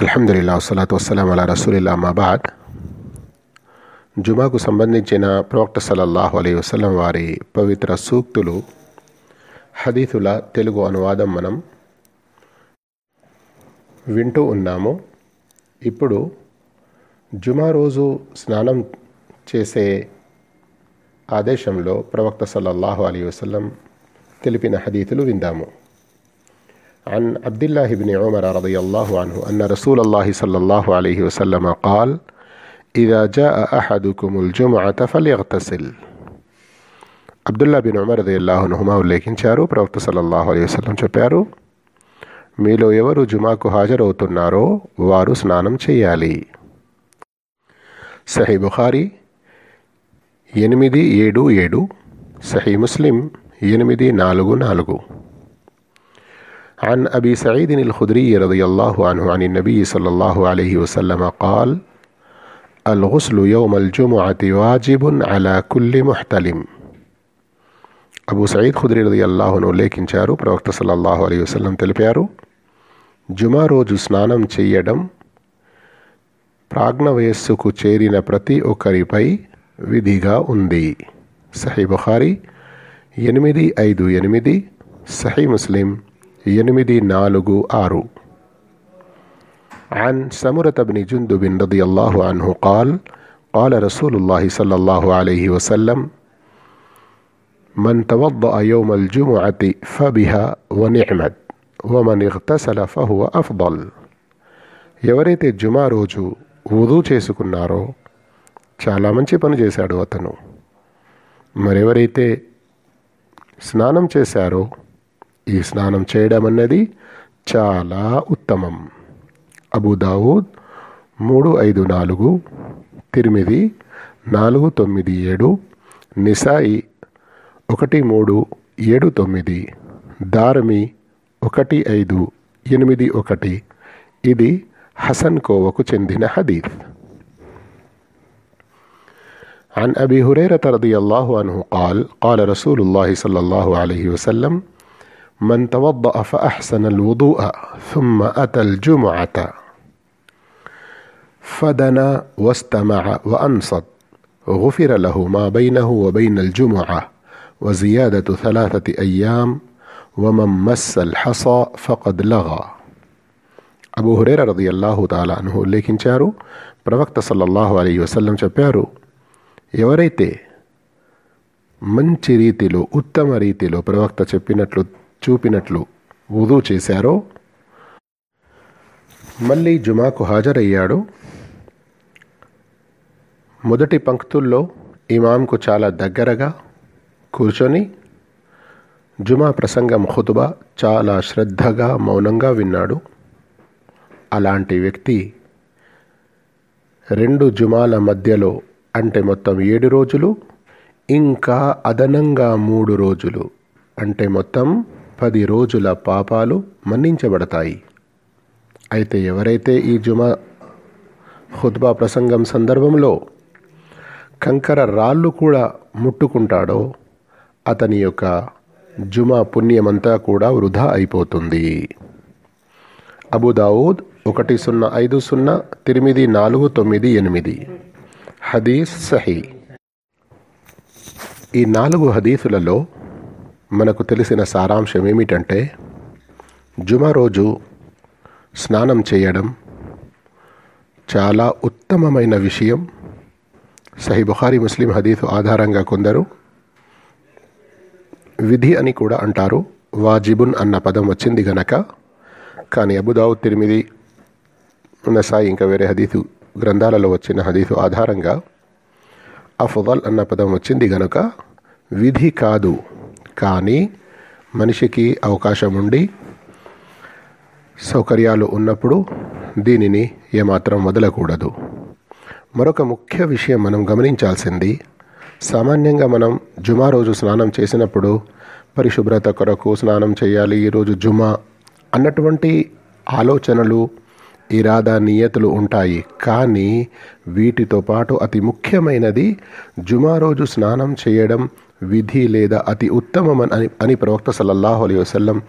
అల్హమ్దుల్లా వసలాతు వసలాం అలా రసూలిల్లా మబాద్ జుమాకు సంబంధించిన ప్రవక్త సలల్లాహు అలీ వసలం వారి పవిత్ర సూక్తులు హదీతుల తెలుగు అనువాదం మనం వింటూ ఉన్నాము. ఇప్పుడు జుమా రోజు స్నానం చేసే ఆదేశంలో ప్రవక్త సల్లల్లాహు అలీ వసలం తెలిపిన హదీతులు విందాము. عن عبد الله بن عمر رضي الله عنه أن رسول الله صلى الله عليه وسلم قال إذا جاء أحدكم الجمعة فليغتسل అబ్దుల్లా బిన్ ఉమర్ రదియల్లాహునుహుమా ఉల్లేఖించారు ప్రవక్త సల్లల్లాహు అలైహి వసల్లం చెప్పారు మీలో ఎవరు జుమాకు హాజరవుతున్నారో వారు స్నానం చేయాలి సహీ బుఖారి ఎనిమిది ఏడు ఏడు సహీ ముస్లిం ఎనిమిది నాలుగు నాలుగు عن أبي سعيد الخدري رضي الله عنه عن النبي صلى الله عليه وسلم قال الغسل يوم الجمعة واجب على كل محتلم అబూ సయీద్ ఖుద్రి రది అల్లాహును ఉల్లేఖించారు ప్రవక్త సల్లల్లాహు అలీ వసల్లం తెలిపారు జుమా రోజు స్నానం చేయడం ప్రాజ్ఞ వయస్సుకు చేరిన ప్రతి ఒక్కరిపై విధిగా ఉంది సహీ బుఖారి ఎనిమిది ఐదు ఎనిమిది సహీ ముస్లిం ఎనిమిది నాలుగు ఆరు عن سمرة بن جندب رضي الله عنه قال قال رسول الله صلى الله عليه وسلم من توضأ يوم الجمعة فبها ونعمت ومن اغتسل فهو أفضل ఎవరైతే జుమా రోజు వధూ చేసుకున్నారో చాలా మంచి పని చేశాడు అతను మరెవరైతే స్నానం చేశారో ఈ స్నానం చేయడం అన్నది చాలా ఉత్తమం అబుదావూద్ మూడు ఐదు నాలుగు తిరిమిది నాలుగు తొమ్మిది ఏడు నిసాయి ఒకటి మూడు ఏడు తొమ్మిది దారమి ఒకటి ఐదు ఎనిమిది ఒకటి ఇది హసన్ కోవకు చెందిన హదీఫ్ عن أبي هريرة رضي الله عنه قال قال رسول الله صلى الله عليه وسلم من توضأ فأحسن الوضوء ثم أتى الجمعة فدنا واستمع وأنصت غفر له ما بينه وبين الجمعة وزيادة ثلاثة أيام ومن مس الحصى فقد لغى అబూ హురేర రది అల్లాహు తాలా అనుహు ఉల్లేఖించారు ప్రవక్త సల్లల్లాహు అలీ వసల్లం చెప్పారు ఎవరైతే మంచి రీతిలో ఉత్తమ రీతిలో ప్రవక్త చెప్పినట్లు చూపినట్లు ఉదూ చేశారో? మళ్ళీ జుమాకు హాజరయ్యాడు. మొదటి పంక్తుల్లో ఇమాంకు చాలా దగ్గరగా కూర్చొని జుమా ప్రసంగం ఖుతుబా చాలా శ్రద్ధగా మౌనంగా విన్నాడు. అలాంటి వ్యక్తి రెండు జుమాల మధ్యలో అంటే మొత్తం ఏడు రోజులు ఇంకా అదనంగా మూడు రోజులు అంటే మొత్తం పది రోజుల పాపాలు మన్నించబడతాయి. అయితే ఎవరైతే ఈ జుమా ఖుద్బా ప్రసంగం సందర్భంలో కంకర రాళ్ళు కూడా ముట్టుకుంటాడో అతని యొక్క జుమా పుణ్యమంతా కూడా వృధా అయిపోతుంది. అబుదావుద్ ఒకటి సున్నా ఐదు సున్నా తొమ్మిది నాలుగు తొమ్మిది ఎనిమిది. హదీస్ సహీ. ఈ నాలుగు హదీసులలో మనకు తెలిసిన సారాంశం ఏమిటంటే జుమా రోజు స్నానం చేయడం చాలా ఉత్తమమైన విషయం. సహి బుఖారి ముస్లిం హదీఫ్ ఆధారంగా కొందరు విధి అని కూడా అంటారు. వాజిబున్ అన్న పదం వచ్చింది గనక. కానీ అబుదావు తిరిమిది నసాయి ఇంకా వేరే హదీసు గ్రంథాలలో వచ్చిన హదీసు ఆధారంగా అఫవల్ అన్న పదం వచ్చింది గనుక విధి కాదు. కానీ మనిషికి అవకాశం ఉండి సౌకర్యాలు ఉన్నప్పుడు దీనిని ఏమాత్రం వదలకూడదు. మరొక ముఖ్య విషయం మనం గమనించాల్సింది సామాన్యంగా మనం జుమా రోజు స్నానం చేసినప్పుడు పరిశుభ్రత కొరకు స్నానం చేయాలి ఈరోజు జుమా అన్నటువంటి ఆలోచనలు ఇరాదా నియతులు ఉంటాయి. కానీ వీటితో పాటు అతి ముఖ్యమైనది జుమా రోజు స్నానం చేయడం విధి లేదా అతి ఉత్తమం అని అని ప్రవక్త సల్లల్లాహు అలై వసల్లం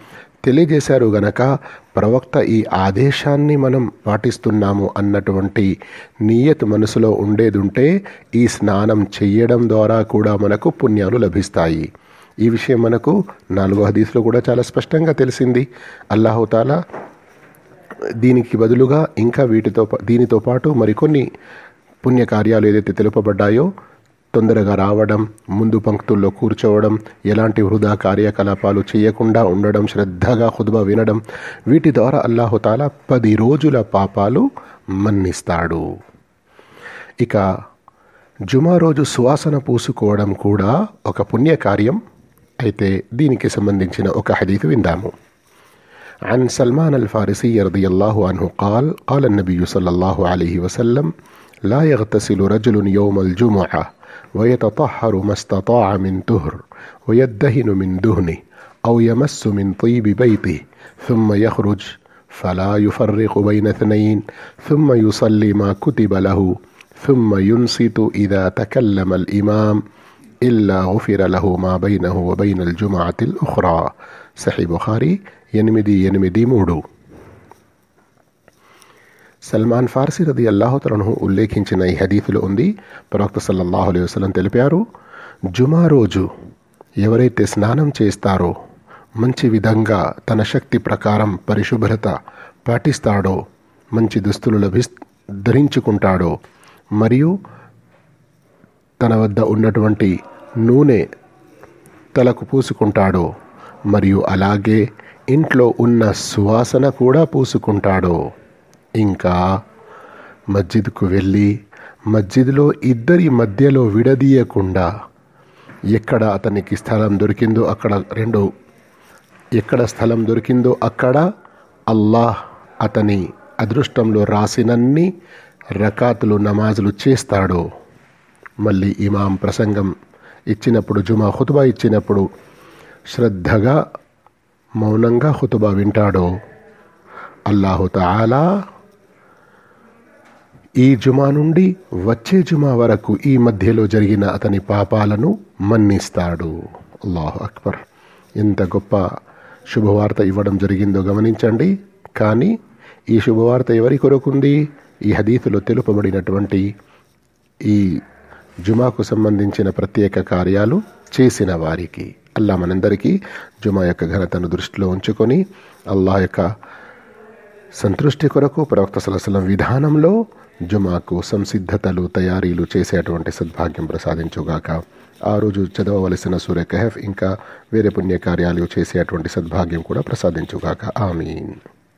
తెలియజేశారు గనక ప్రవక్త ఈ ఆదేశాన్ని మనం పాటిస్తున్నాము అన్నటువంటి నియత్ మనసులో ఉండేదుంటే ఈ స్నానం చెయ్యడం ద్వారా కూడా మనకు పుణ్యాలు లభిస్తాయి. ఈ విషయం మనకు నాలుగో హదీస్లో కూడా చాలా స్పష్టంగా తెలిసింది. అల్లాహుతాలా దీనికి బదులుగా ఇంకా వీటితో దీనితో పాటు మరికొన్ని పుణ్యకార్యాలు ఏదైతే తెలుపబడ్డాయో తొందరగా రావడం ముందు పంక్తుల్లో కూర్చోవడం ఎలాంటి వృధా కార్యకలాపాలు చేయకుండా ఉండడం శ్రద్ధగా హుద్బా వినడం వీటి ద్వారా అల్లాహుతాల పది రోజుల పాపాలు మన్నిస్తాడు. ఇక జుమా రోజు సువాసన పూసుకోవడం కూడా ఒక పుణ్యకార్యం. అయితే దీనికి సంబంధించిన ఒక హదీతు విందాము. عن سلمان الفارسي رضي الله عنه قال قال النبي صلى الله عليه وسلم لا يغتسل رجل يوم الجمعة ويتطهر ما استطاع من طهر ويدهن من دهنه أو يمس من طيب بيته ثم يخرج فلا يفرق بين اثنين ثم يصلي ما كتب له ثم ينصت إذا تكلم الإمام إلا غفر له ما بينه وبين الجمعة الأخرى صحيح بخاري ఎనిమిది ఎనిమిది మూడు సల్మాన్ ఫార్సీ రది అల్లాహుతలను ఉల్లేఖించిన ఈ హదీఫులో ఉంది ప్రవక్త సల్లల్లాహు అలైహి వసలం తెలిపారు జుమా రోజు ఎవరైతే స్నానం చేస్తారో మంచి విధంగా తన శక్తి ప్రకారం పరిశుభ్రత పాటిస్తాడో మంచి దుస్తులు లభి ధరించుకుంటాడో మరియు తన వద్ద ఉన్నటువంటి నూనె తలకు పూసుకుంటాడో మరియు అలాగే ఇంట్లో ఉన్న సువాసన కూడా పూసుకుంటాడో. ఇంకా మస్జిద్కు వెళ్ళి మస్జిద్లో ఇద్దరి మధ్యలో విడదీయకుండా ఎక్కడ అతనికి స్థలం దొరికిందో అక్కడ రెండు ఎక్కడ స్థలం దొరికిందో అక్కడ అల్లాహ్ అతని అదృష్టంలో రాసినన్ని రకాతులు నమాజులు చేస్తాడో. మళ్ళీ ఇమాం ప్రసంగం ఇచ్చినప్పుడు జుమా హుతుబా ఇచ్చినప్పుడు శ్రద్ధగా మౌనంగా హుతుబా వింటాడో. అల్లాహుతాలా ఈ జుమా నుండి వచ్చే జుమా వరకు ఈ మధ్యలో జరిగిన అతని పాపాలను మన్నిస్తాడు. అల్లాహు అక్బర్. ఎంత గొప్ప శుభవార్త ఇవ్వడం జరిగిందో గమనించండి. కానీ ఈ శుభవార్త ఎవరి కొరకుంది ఈ హదీతులో తెలుపబడినటువంటి ఈ జుమాకు సంబంధించిన ప్రత్యేక కార్యాలు చేసిన వారికి. అల్లా మనందరికీ జుమా యొక్క ఘనతను దృష్టిలో ఉంచుకొని అల్లాహ్ యొక్క సంతృష్టి కొరకు ప్రవక్త సలసలం విధానంలో జుమాకు సంసిద్ధతలు తయారీలు చేసేటువంటి సద్భాగ్యం ప్రసాదించుగాక. ఆ రోజు చదవవలసిన సూర్య కహఫ్ ఇంకా వేరే పుణ్యకార్యాలు చేసేటువంటి సద్భాగ్యం కూడా ప్రసాదించుగాక. ఆమీన్.